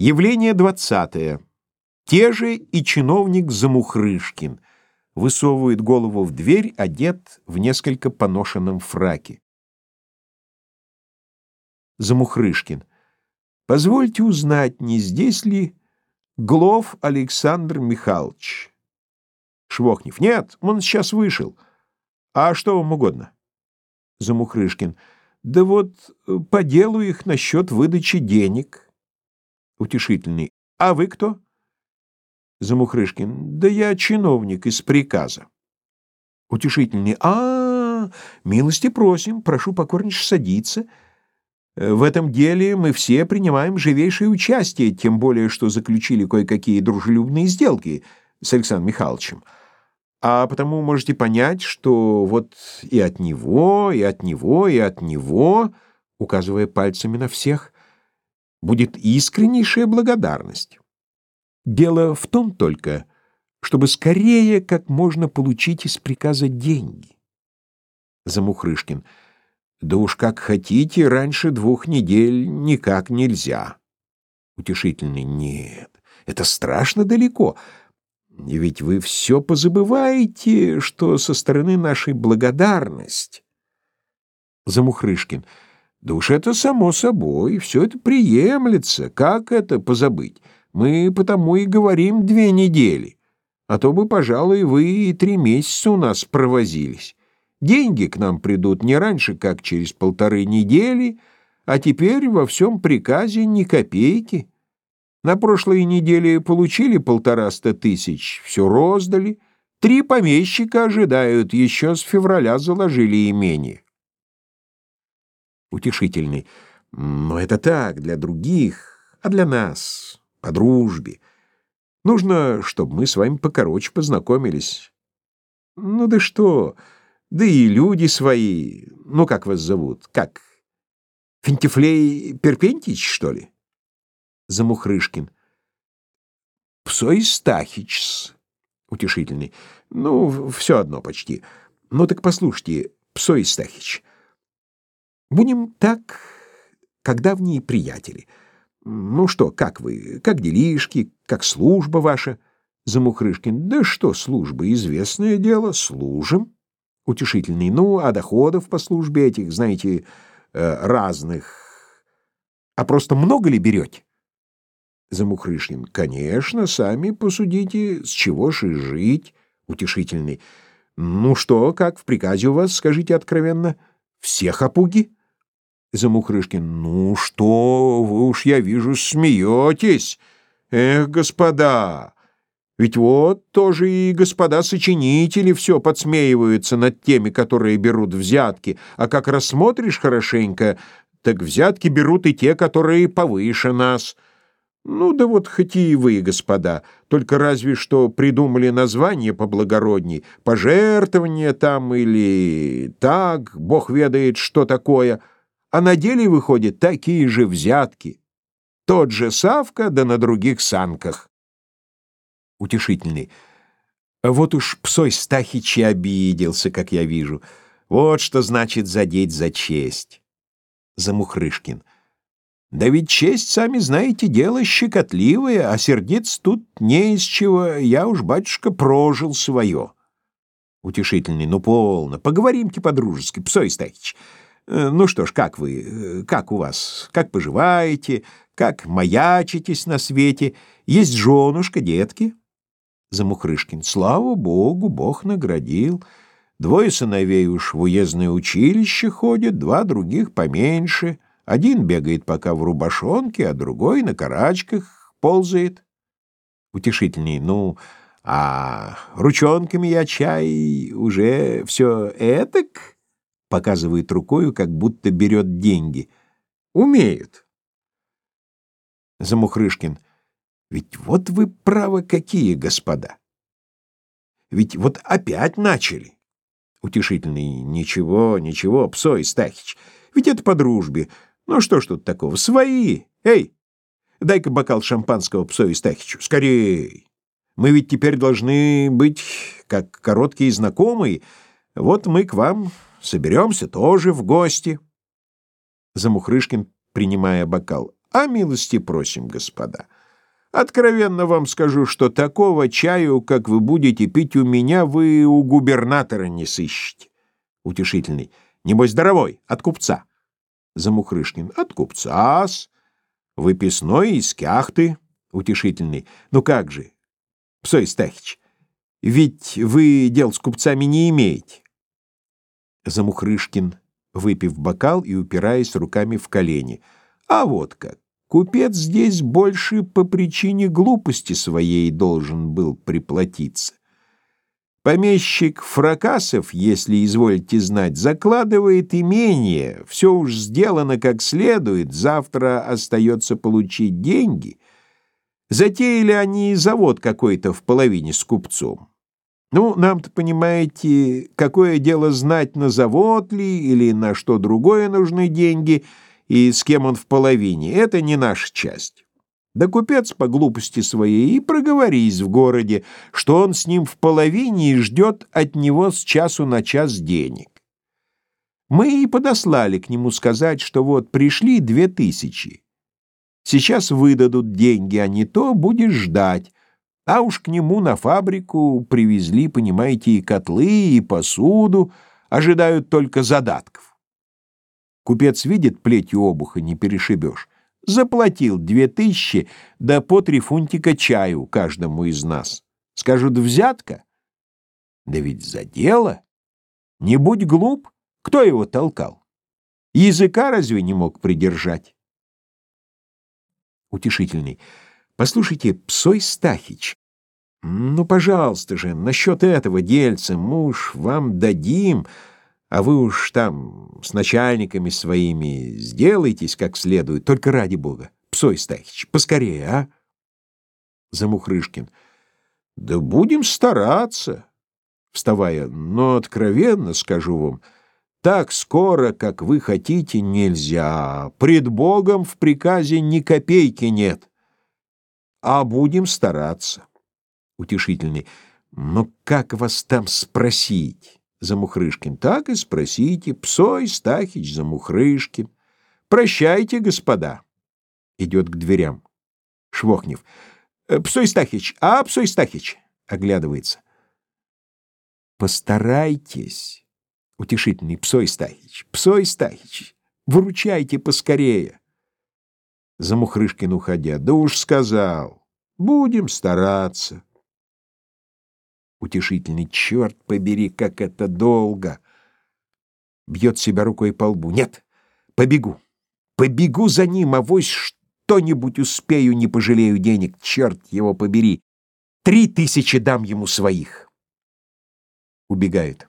Явление двадцатое. Те же и чиновник Замухрышкин. Высовывает голову в дверь, одет в несколько поношенном фраке. Замухрышкин. Позвольте узнать, не здесь ли Глов Александр Михайлович? Швохнев. Нет, он сейчас вышел. А что вам угодно? Замухрышкин. Да вот э, по делу их насчет выдачи денег. Утешительный. А вы кто? Замухрышкин. Да я чиновник из приказа. Утешительный. А, -а, -а милости просим, прошу покорнейше садиться. В этом деле мы все принимаем живейшее участие, тем более что заключили кое-какие дружелюбные сделки с Александром Михайловичем. А потому можете понять, что вот и от него, и от него, и от него, указывая пальцами на всех, будет искреннейшая благодарность. Дело в том только, чтобы скорее как можно получить из приказа деньги. Замухрышкин. Да уж как хотите, раньше двух недель никак нельзя. Утешительный. Нет, это страшно далеко. Ведь вы все позабываете, что со стороны нашей благодарность. Замухрышкин. Да уж это само собой, все это приемлется. Как это позабыть? Мы потому и говорим две недели. А то бы, пожалуй, вы и три месяца у нас провозились. Деньги к нам придут не раньше, как через полторы недели, а теперь во всем приказе ни копейки. На прошлой неделе получили полтораста тысяч, все роздали. Три помещика ожидают, еще с февраля заложили имение. Утешительный. Но это так, для других, а для нас, по дружбе. Нужно, чтобы мы с вами покороче познакомились. Ну да что, да и люди свои. Ну, как вас зовут? Как? Фентифлей Перпентич, что ли? Замухрышкин. Псой Стахичс. Утешительный. Ну, все одно почти. Ну так послушайте, Псой Стахич. Будем так, как давние приятели. Ну что, как вы? Как делишки? Как служба ваша? Замухрышкин. Да что служба? Известное дело. Служим. Утешительный. Ну, а доходов по службе этих, знаете, э, разных. А просто много ли берете? Замухрышкин. Конечно, сами посудите, с чего ж и жить. Утешительный. Ну что, как в приказе у вас, скажите откровенно? Всех опуги? Замухрышкин. Ну что, вы уж, я вижу, смеетесь. Эх, господа, ведь вот тоже и господа-сочинители все подсмеиваются над теми, которые берут взятки, а как рассмотришь хорошенько, так взятки берут и те, которые повыше нас. Ну да вот хоть и вы, господа, только разве что придумали название поблагородней, пожертвование там или так, бог ведает, что такое, а на деле выходят такие же взятки. Тот же Савка, да на других санках. Утешительный. Вот уж Псой Стахич и обиделся, как я вижу. Вот что значит задеть за честь. Замухрышкин. Да ведь честь, сами знаете, дело щекотливое, а сердец тут не из чего. Я уж, батюшка, прожил свое. Утешительный, ну полно. Поговоримте по-дружески, Псой Стахич. Э, ну что ж, как вы, э, как у вас, как поживаете, как маячитесь на свете? Есть женушка, детки? Замухрышкин. Слава богу, бог наградил. Двое сыновей уж в уездное училище ходят, два других поменьше — один бегает пока в рубашонке, а другой на карачках ползает. Утешительней, ну, а ручонками я чай уже все этак, показывает рукою, как будто берет деньги. Умеют. Замухрышкин. Ведь вот вы право какие, господа. Ведь вот опять начали. Утешительный. Ничего, ничего, Псой Стахич. Ведь это по дружбе. Ну что ж тут такого? Свои! Эй, дай-ка бокал шампанского Псою Стахичу. Скорей! Мы ведь теперь должны быть как короткие знакомые. Вот мы к вам соберемся тоже в гости. Замухрышкин, принимая бокал. А милости просим, господа. Откровенно вам скажу, что такого чаю, как вы будете пить у меня, вы у губернатора не сыщете. Утешительный. Небось, здоровой, от купца. Замухрышкин. От купца-с. Выписной из кяхты. Утешительный. Ну как же, Псой Стахич, ведь вы дел с купцами не имеете. Замухрышкин, выпив бокал и упираясь руками в колени. А вот как. Купец здесь больше по причине глупости своей должен был приплатиться. Помещик Фракасов, если изволите знать, закладывает имение, все уж сделано как следует, завтра остается получить деньги. Затеяли они завод какой-то в половине с купцом. Ну, нам-то, понимаете, какое дело знать, на завод ли или на что другое нужны деньги — и с кем он в половине, это не наша часть. Да купец по глупости своей и проговорись в городе, что он с ним в половине и ждет от него с часу на час денег. Мы и подослали к нему сказать, что вот пришли две тысячи. Сейчас выдадут деньги, а не то будешь ждать. А уж к нему на фабрику привезли, понимаете, и котлы, и посуду, ожидают только задатков. Купец видит, плетью обуха не перешибешь. Заплатил две тысячи, да по три фунтика чаю каждому из нас. Скажут, взятка? Да ведь за дело. Не будь глуп, кто его толкал? Языка разве не мог придержать? Утешительный. Послушайте, Псой Стахич, ну, пожалуйста же, насчет этого дельца муж вам дадим, а вы уж там с начальниками своими сделайтесь как следует, только ради бога. Псой Стахич, поскорее, а? Замухрышкин. Да будем стараться. Вставая, но откровенно скажу вам, так скоро, как вы хотите, нельзя. Пред Богом в приказе ни копейки нет. А будем стараться. Утешительный. Но как вас там спросить? Замухрышкин. Так и спросите. Псой Стахич Замухрышкин. Прощайте, господа. Идет к дверям. Швохнев. «Э, Псой Стахич, а Псой Стахич? Оглядывается. Постарайтесь. Утешительный Псой Стахич. Псой Стахич. Выручайте поскорее. Замухрышкин, уходя. Да уж сказал. Будем стараться утешительный. Черт побери, как это долго! Бьет себя рукой по лбу. Нет, побегу. Побегу за ним, а вось что-нибудь успею, не пожалею денег. Черт его побери. Три тысячи дам ему своих. Убегает.